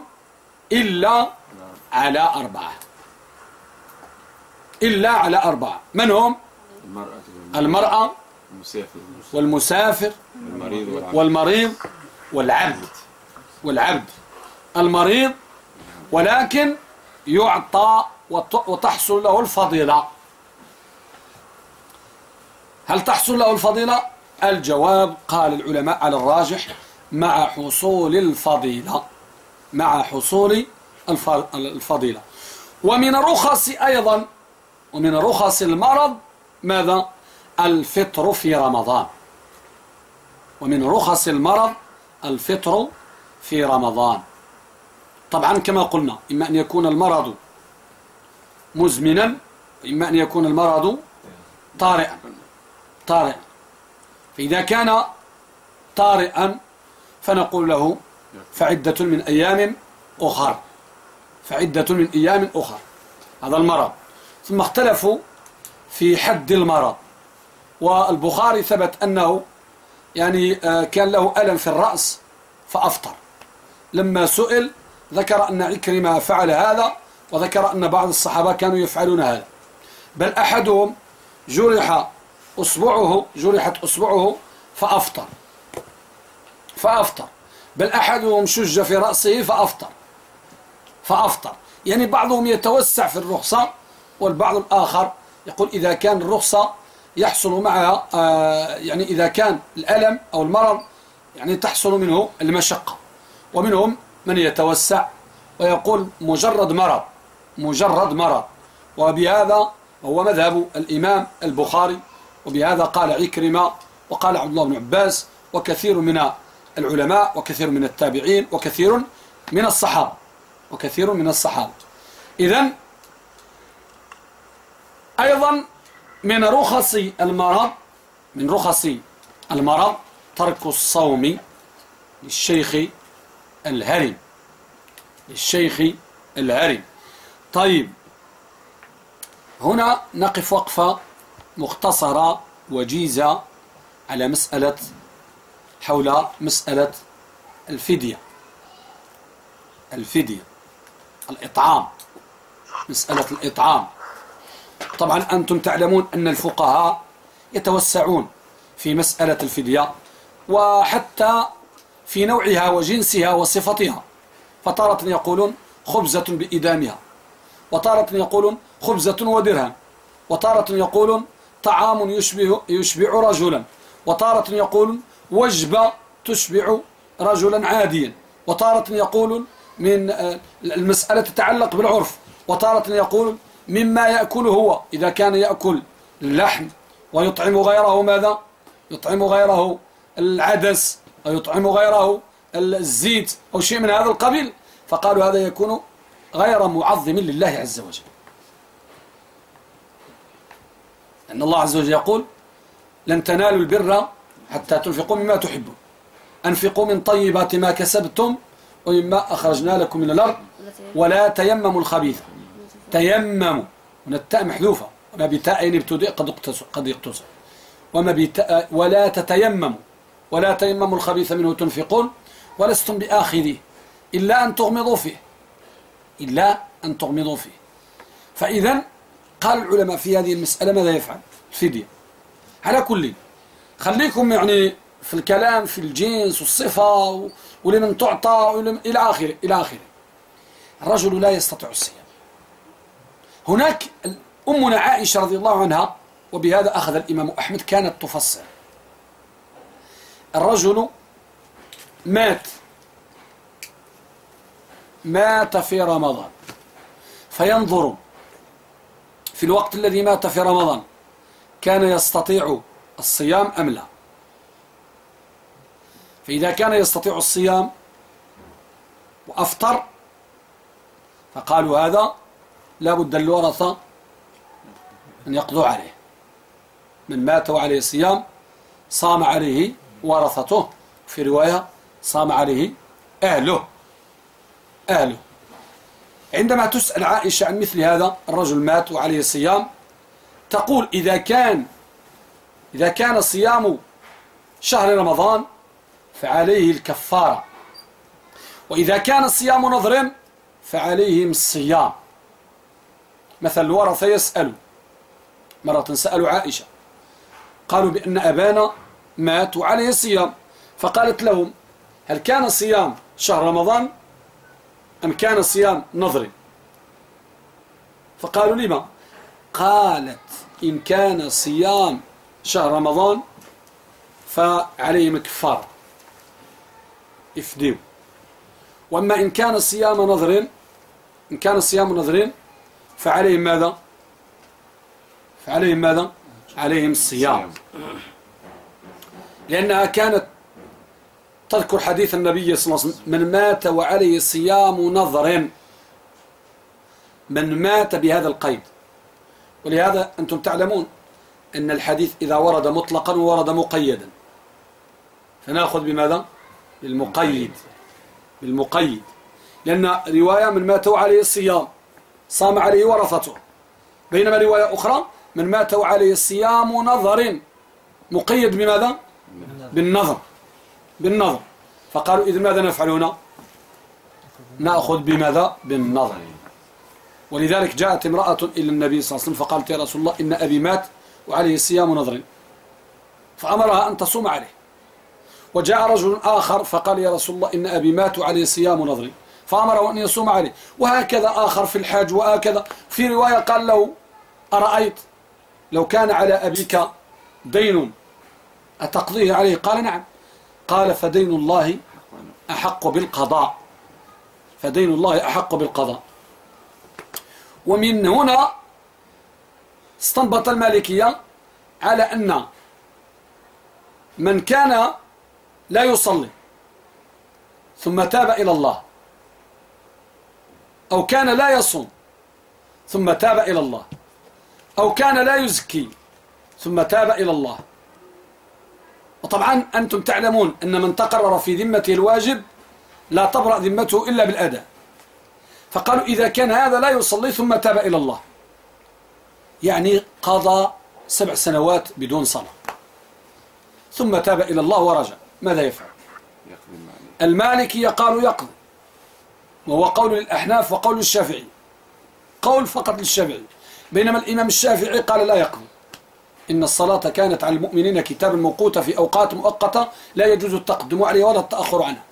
إلا على أربعة. إلا على أربعة. من هم؟ المرأة. المرأة والمسافر والمريض. والعبد والعبد المريض ولكن يعطى وتحصل له الفضيلة. هل تحصل له الفضيلة؟ الجواب قال العلماء على الراجح مع حصول الفضيلة مع حصول الفضيلة. ومن رخص أيضا ومن رخص المرض ماذا؟ الفطر في رمضان. ومن رخص المرض الفطر في رمضان. طبعا كما قلنا إما أن يكون المرض مزمنا وإما أن يكون المرض طارئا. طارئا. فإذا كان طارئا فنقول له فعدة من أيام أخر. فعدة من أيام أخر. هذا المرض. ثم اختلفوا في حد المرض. والبخاري ثبت أنه يعني آه، كان له ألم في الرأس فأفطر. لما سئل ذكر أن عكرمة فعل هذا وذكر أن بعض الصحابة كانوا يفعلون هذا. بل أحدهم جرح أصبعه جرحت أصبعه فأفطر. فأفطر. بل أحدهم شج في رأسه فأفطر. فأفطر. يعني بعضهم يتوسع في الرخصة والبعض الآخر يقول إذا كان الرخصة يحصل معها آه، يعني إذا كان الألم أو المرض يعني تحصل منه المشقة. ومنهم من يتوسع ويقول مجرد مرض مجرد مرض. وبهذا هو مذهب الإمام البخاري. وبهذا قال عكرمة وقال عبد الله بن عباس وكثير من العلماء وكثير من التابعين وكثير من الصحابة وكثير من الصحابة. إذن أيضا من رخص المرض من رخص المرض ترك الصوم للشيخ الهرم. للشيخ الهرم. طيب هنا نقف وقفة مختصرة وجيزة على مسألة حول مسألة الفدية. الفدية الإطعام. مسألة الإطعام. طبعا أنتم تعلمون أن الفقهاء يتوسعون في مسألة الفدية وحتى في نوعها وجنسها وصفتها. فتارة يقولون خبزة بإدامها وتارة يقولون خبزة ودرهم وتارة يقولون طعام يشبه يشبع رجلا وتارة يقولون وجبة تشبع رجلا عاديا وتارة يقولون من آه، المسألة تتعلق بالعرف وتارة يقول مما يأكله هو. إذا كان يأكل اللحم ويطعم غيره ماذا؟ يطعم غيره العدس أو يطعم غيره الزيت أو شيء من هذا القبيل. فقالوا هذا يكون غير معظم لله عز وجل. أن الله عز وجل يقول لن تنالوا البر حتى تنفقوا مما تحبون. أنفقوا من طيبات ما كسبتم ومما أخرجنا لكم من الأرض ولا تيمموا الخبيث تيمموا. من التاء محذوفة. وما بتاء ابتدئ قد قد يقتصر وما بتاء ولا تتيمموا. ولا تيمموا الخبيث منه تنفقون ولستم بآخذيه. إلا أن تغمضوا فيه. إلا أن تغمضوا فيه. فإذا قال العلماء في هذه المسألة ماذا يفعل؟ الفدية على كل خليكم يعني في الكلام في الجنس والصفة ولمن تعطى إلى آخره إلى آخره. الرجل لا يستطيع الصيام. هناك أمنا عائشة رضي الله عنها وبهذا أخذ الإمام أحمد كانت تفصل. الرجل مات. مات في رمضان. فينظر. في الوقت الذي مات في رمضان كان يستطيع الصيام أم لا؟ فإذا كان يستطيع الصيام وأفطر فقالوا هذا لا بد للورثة أن يقضوا عليه. من مات وعليه صيام صام عليه ورثته. في رواية صام عليه أهله. أهله. عندما تسأل عائشة عن مثل هذا الرجل مات وعليه صيام تقول إذا كان إذا كان صيام شهر رمضان فعليه الكفارة. وإذا كان صيام نظر فعليهم الصيام. مثل الورثة يسأل مرة سألوا عائشة قالوا بأن أبانا مات وعليه الصيام فقالت لهم هل كان صيام شهر رمضان أم كان صيام نظر؟ فقالوا لما؟ قالت إن كان صيام شهر رمضان فعليهم الكفار افديو وأما إن كان صيام نظر إن كان صيام نظر فعليهم ماذا؟ فعليهم ماذا؟ عليهم الصيام. لأنها كانت تذكر حديث النبي صلى الله عليه وسلم من مات وعليه صيام نظر من مات بهذا القيد. ولهذا أنتم تعلمون أن الحديث إذا ورد مطلقا ورد مقيدا. فنأخذ بماذا؟ بالمقيد. بالمقيد. لأن رواية من مات عليه الصيام صام عليه ورثته. بينما رواية أخرى من مات عليه الصيام نظر. مقيد بماذا؟ بالنظر. بالنظر. فقالوا إذا ماذا نفعل هنا؟ نأخذ بماذا؟ بالنظر. ولذلك جاءت امرأة إلى النبي صلى الله عليه وسلم فقالت يا رسول الله إن أبي مات وعليه صيام نظر. فأمرها أن تصوم عليه. وجاء رجل آخر فقال يا رسول الله إن أبي مات وعليه صيام نظر. فأمره أن يصوم عليه. وهكذا آخر في الحاج وهكذا. في رواية قال له أرأيت لو كان على أبيك دين أتقضيه عليه؟ قال نعم. قال فدين الله أحق بالقضاء. فدين الله أحق بالقضاء. ومن هنا استنبط المالكية على أن من كان لا يصلي ثم تاب إلى الله أو كان لا يصوم ثم تاب إلى الله. أو كان لا يزكي ثم تاب إلى الله. وطبعا أنتم تعلمون أن من تقرر في ذمته الواجب لا تبرأ ذمته إلا بالأداء فقالوا إذا كان هذا لا يصلي ثم تاب إلى الله. يعني قضى سبع سنوات بدون صلاة. ثم تاب إلى الله ورجع. ماذا يفعل؟ المالكي قالوا يقضي. وهو قول للأحناف وقول للشافعي قول فقط للشافعي. بينما الإمام الشافعي قال لا يقضي إن الصلاة كانت على المؤمنين كتابا موقوتا في أوقات مؤقتة لا يجوز التقدم عليها ولا التأخر عنها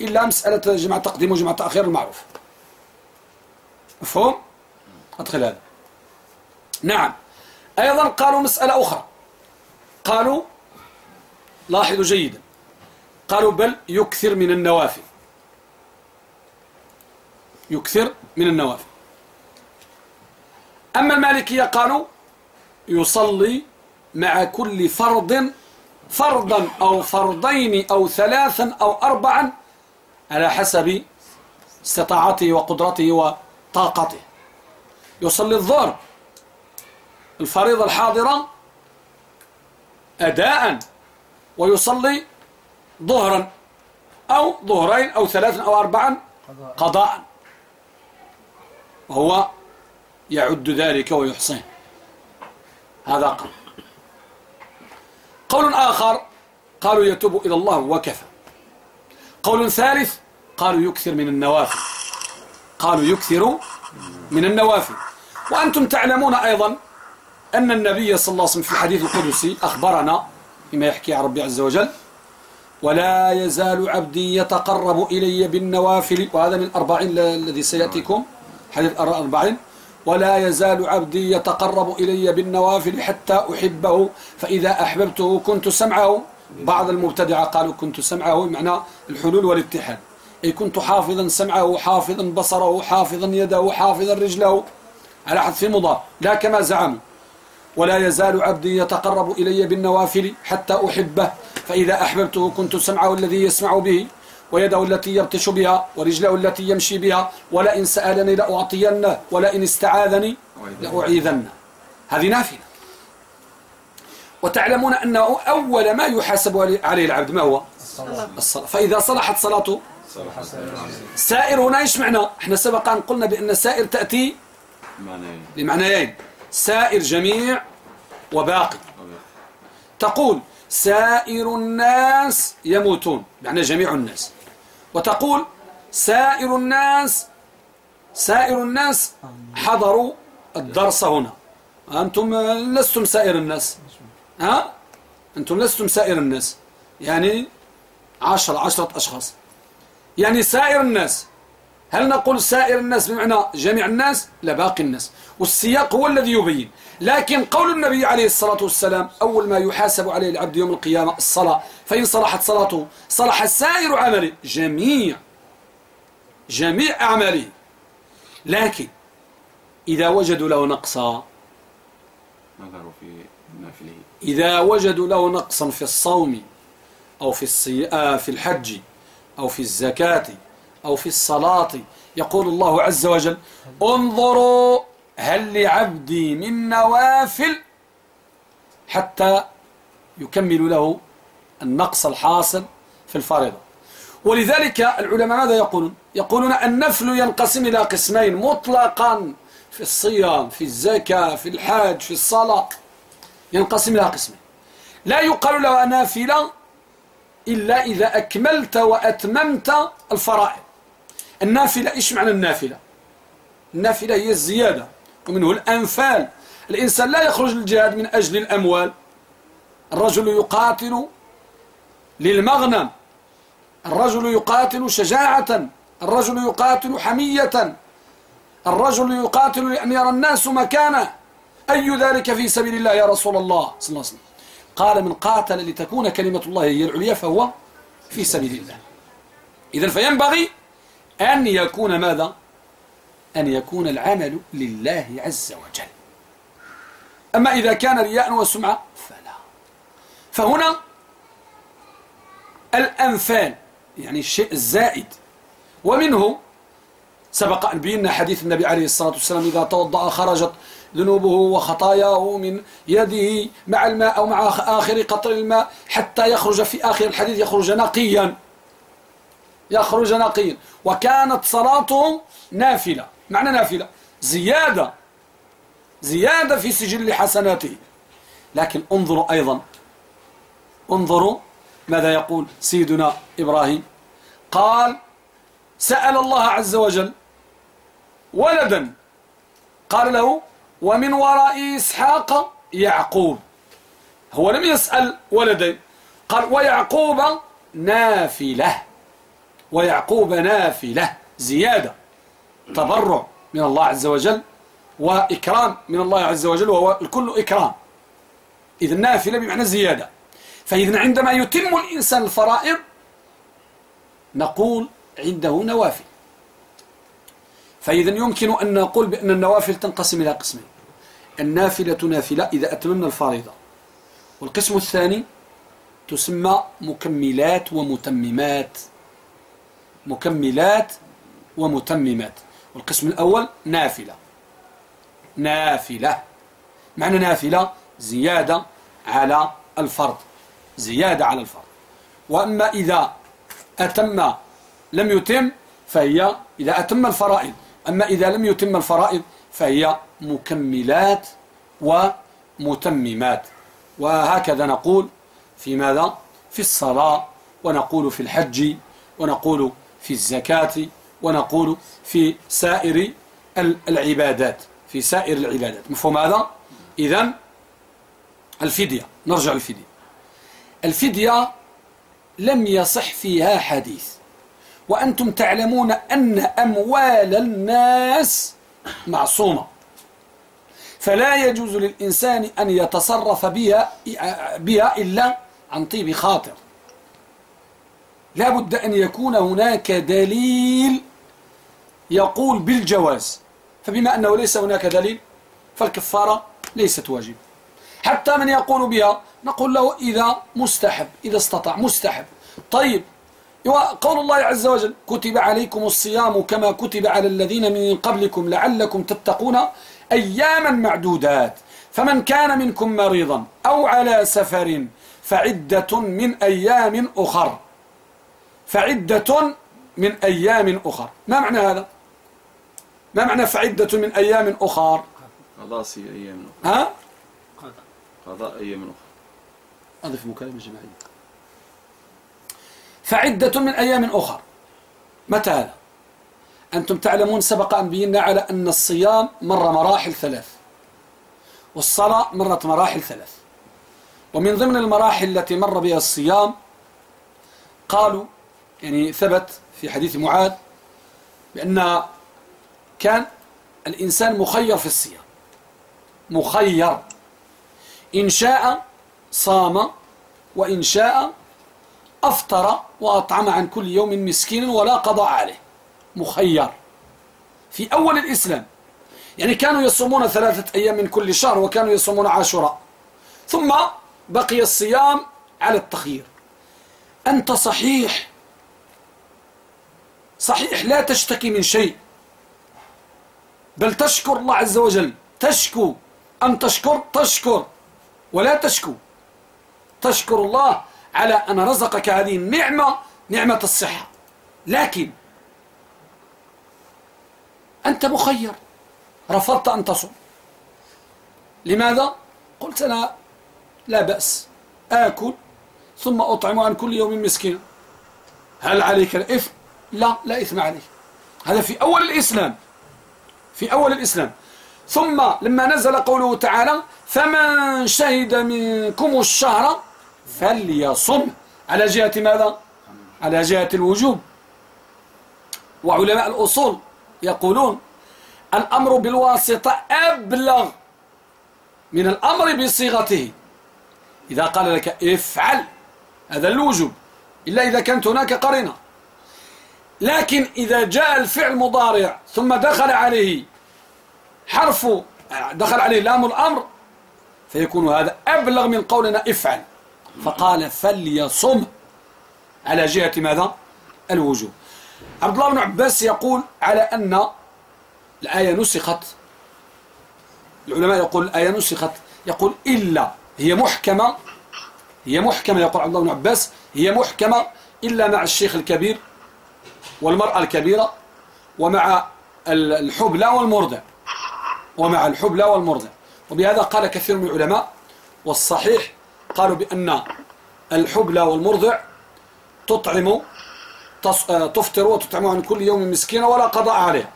إلا مسألة جمع تقديم وجمع تأخير المعروف. مفهوم؟ أدخل هذا. نعم. أيضا قالوا مسألة أخرى. قالوا لاحظوا جيدا. قالوا بل يكثر من النوافل. أما المالكية قالوا يصلي مع كل فرض فرضا أو فرضين أو ثلاثا أو أربعا على حسب استطاعته وقدرته وطاقته. يصلي الظهر الفريضة الحاضرة أداء ويصلي ظهرا أو ظهرين أو ثلاثا أو أربعا قضاء. وهو يعد ذلك ويحصيه. هذا قول. قول آخر قالوا يتوب إلى الله وكفى. قول ثالث قالوا يكثر من النوافل. قالوا يكثر من النوافل. وأنتم تعلمون أيضا أن النبي صلى الله عليه وسلم في الحديث القدسي أخبرنا بما يحكي عن ربي عز وجل ولا يزال عبدي يتقرب إلي بالنوافل وهذا من الأربعين الذي سيأتيكم. حديث الأربعين ولا يزال عبدي يتقرب إلي بالنوافل حتى أحبه فإذا أحببته كنت سمعه. بعض المبتدعة قالوا كنت سمعه معنى الحلول والاتحاد. أي كنت حافظا سمعه حافظا بصره حافظا يده حافظا رجله. على حذف مضاف لا كما زعموا. ولا يزال عبدي يتقرب إلي بالنوافل حتى أحبه فإذا أحببته كنت سمعه الذي يسمع به. ويده التي يبطش بها ورجله التي يمشي بها ولئن سألني لأعطينه ولئن استعاذني لأعيذنه هذه نافلة. وتعلمون أنه أول ما يحاسب عليه العبد ما هو؟ الصلاة. فإذا صلحت صلاته سائر هنا إيش معنى؟ إحنا سبقا قلنا بأن سائر تأتي بمعنيين. سائر جميع وباقي. تقول سائر الناس يموتون يعني جميع الناس. وتقول سائر الناس سائر الناس حضروا الدرس هنا. أنتم لستم سائر الناس. ها؟ أنتم لستم سائر الناس. يعني عشرة عشرة أشخاص. يعني سائر الناس. هل نقول سائر الناس بمعنى جميع الناس؟ لا باقي الناس. والسياق هو الذي يبين. لكن قول النبي عليه الصلاة والسلام أول ما يحاسب عليه العبد يوم القيامة الصلاة فإن صلحت صلاته صلح سائر عمله جميع جميع أعماله. لكن إذا وجدوا له نقصا نظروا في نافله. إذا وجدوا له نقصا في الصوم أو في, الصي... آه في الحج أو في الزكاة أو في الصلاة يقول الله عز وجل انظروا هل لعبدي من نوافل حتى يكمل له النقص الحاصل في الفريضة. ولذلك العلماء ماذا يقولون؟ يقولون النفل ينقسم إلى قسمين مطلقا في الصيام في الزكاة في الحاج في الصلاة. ينقسم إلى قسمين. لا يقال له نافلة إلا إذا أكملت وأتممت الفرائض. النافلة إيش معنى النافلة؟ النافلة هي الزيادة ومنه الأنفال. الإنسان لا يخرج للجهاد من أجل الأموال. الرجل يقاتل للمغنم. الرجل يقاتل شجاعة الرجل يقاتل حمية الرجل يقاتل لأن يرى الناس مكانه. أي ذلك في سبيل الله يا رسول الله؟ صلى الله عليه وسلم. قال من قاتل لتكون كلمة الله هي العليا فهو في سبيل الله. إذا فينبغي أن يكون ماذا؟ أن يكون العمل لله عز وجل. أما إذا كان رياء وسمعة فلا. فهنا الأنفال يعني الشيء الزائد. ومنه سبق أن بينا حديث النبي عليه الصلاة والسلام إذا توضأ خرجت ذنوبه وخطاياه من يده مع الماء أو مع آخر قطر الماء حتى يخرج في آخر الحديث يخرج نقيا. يخرج نقيا. وكانت صلاته نافلة. معنى نافلة. زيادة. زيادة في سجل حسناته. لكن انظروا أيضا. انظروا ماذا يقول سيدنا إبراهيم؟ قال سأل الله عز وجل ولدا قال له ومن وراء إسحاق يعقوب. هو لم يسأل ولدين قال ويعقوب نافلة ويعقوب نافلة زيادة تضرع من الله عز وجل وإكرام من الله عز وجل وهو الكل إكرام. إذا نافلة بمعنى زيادة. فإذا عندما يتم الإنسان الفرائض نقول عنده نوافل. فإذا يمكن أن نقول بأن النوافل تنقسم إلى قسمين. النافلة نافلة إذا أتممنا الفريضة. والقسم الثاني تسمى مكملات ومتممات. مكملات ومتممات. والقسم الأول نافلة. نافلة. معنى نافلة زيادة على الفرض. زيادة على الفرض. وأما إذا أتم لم يتم فهي إذا أتم الفرائض. أما إذا لم يتم الفرائض فهي مكملات ومتممات. وهكذا نقول في ماذا؟ في الصلاة ونقول في الحج ونقول في الزكاة ونقول في سائر العبادات. في سائر العبادات. مفهوم هذا؟ إذن الفدية نرجع للفدية. الفدية لم يصح فيها حديث. وأنتم تعلمون أن أموال الناس معصومة. فلا يجوز للإنسان أن يتصرف بها, بها إلا عن طيب خاطر. لا بد أن يكون هناك دليل يقول بالجواز. فبما أنه ليس هناك دليل فالكفارة ليست واجب حتى من يقول بها نقول له إذا مستحب إذا استطاع مستحب. طيب قول الله عز وجل كتب عليكم الصيام كما كتب على الذين من قبلكم لعلكم تتقون أياما معدودات فمن كان منكم مريضا أو على سفر فعدة من أيام أخر. فعدة من أيام أخر. ما معنى هذا؟ ما معنى فعدة من أيام أخر؟ قضاء أيام. أخر ها؟ قضاء أيام أخر أضف مكالمة جماعية فعدة من أيام أخر متى هذا؟ أنتم تعلمون سبق أن بينا على أن الصيام مر مراحل ثلاث والصلاة مرت مراحل ثلاث. ومن ضمن المراحل التي مر بها الصيام قالوا يعني ثبت في حديث معاذ بأن كان الإنسان مخير في الصيام. مخير. إن شاء صام وإن شاء أفطر وأطعم عن كل يوم مسكين ولا قضاء عليه. مخير. في أول الإسلام. يعني كانوا يصومون ثلاثة أيام من كل شهر وكانوا يصومون عاشوراء. ثم بقي الصيام على التخيير. أنت صحيح. صحيح لا تشتكي من شيء. بل تشكر الله عز وجل. تشكو. أن تشكر تشكر. ولا تشكو. تشكر الله على أن رزقك هذه النعمة نعمة الصحة. لكن أنت مخير. رفضت أن تصم لماذا؟ قلت أنا لا بأس. آكل ثم أطعم عن كل يوم مسكين. هل عليك الإثم؟ لا لا إثم عليك. هذا في أول الإسلام. في أول الإسلام. ثم لما نزل قوله تعالى فمن شهد منكم الشهر فليصم. على جهة ماذا؟ على جهة الوجوب. وعلماء الأصول يقولون الأمر بالواسطة أبلغ من الأمر بصيغته. إذا قال لك افعل هذا الوجوب. إلا إذا كانت هناك قرينة. لكن إذا جاء الفعل مضارع ثم دخل عليه حرف دخل عليه لام الأمر فيكون هذا أبلغ من قولنا افعل. فقال فليصم. على جهة ماذا؟ الوجوب عبد الله بن عباس يقول على أن الآية نسخت. العلماء يقول الآية نسخت. يقول إلا. هي محكمة. هي محكمة يقول عبد الله بن عباس. هي محكمة إلا مع الشيخ الكبير والمرأة الكبيرة ومع الحبلى والمرضع. ومع الحبلى والمرضع. وبهذا قال كثير من العلماء والصحيح قالوا بأن الحبلى والمرضع تطعم آه، تفطر وتطعم عن كل يوم مسكينة ولا قضاء عليها.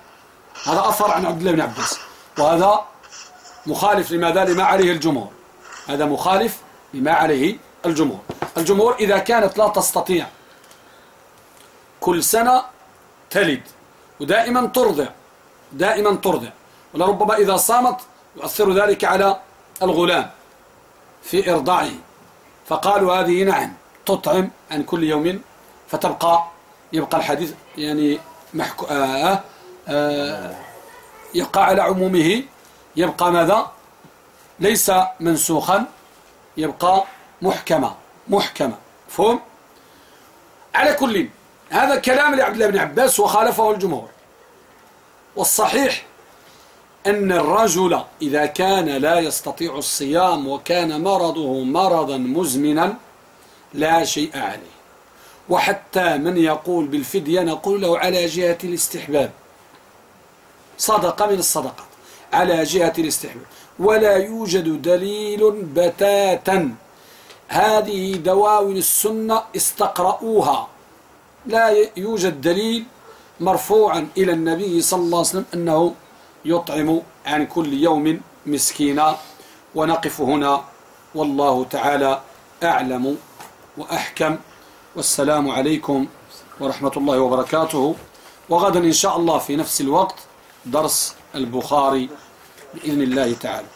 هذا أثر عن عبد الله بن عباس وهذا مخالف لماذا لما عليه الجمهور. هذا مخالف لما عليه الجمهور. الجمهور إذا كانت لا تستطيع كل سنة تلد ودائما ترضع دائما ترضع. ولربما إذا صامت يؤثر ذلك على الغلام في إرضاعه. فقالوا هذه نعم تطعم عن كل يوم فتبقى يبقى الحديث يعني محكو آه آه يبقى على عمومه. يبقى ماذا؟ ليس منسوخا يبقى محكمة محكمة. فهم على كل هذا كلام لعبد الله بن عباس وخالفه الجمهور. والصحيح أن الرجل إذا كان لا يستطيع الصيام وكان مرضه مرضا مزمنا لا شيء عليه. وحتى من يقول بالفدية نقول له على جهة الاستحباب. صدقة من الصدقات. على جهة الاستحباب. ولا يوجد دليل بتاتا. هذه دواوين السنة استقرؤوها. لا يوجد دليل مرفوعا إلى النبي صلى الله عليه وسلم أنه يطعم عن كل يوم مسكينا. ونقف هنا. والله تعالى أعلم وأحكم. والسلام عليكم ورحمة الله وبركاته. وغدا إن شاء الله في نفس الوقت درس البخاري بإذن الله تعالى.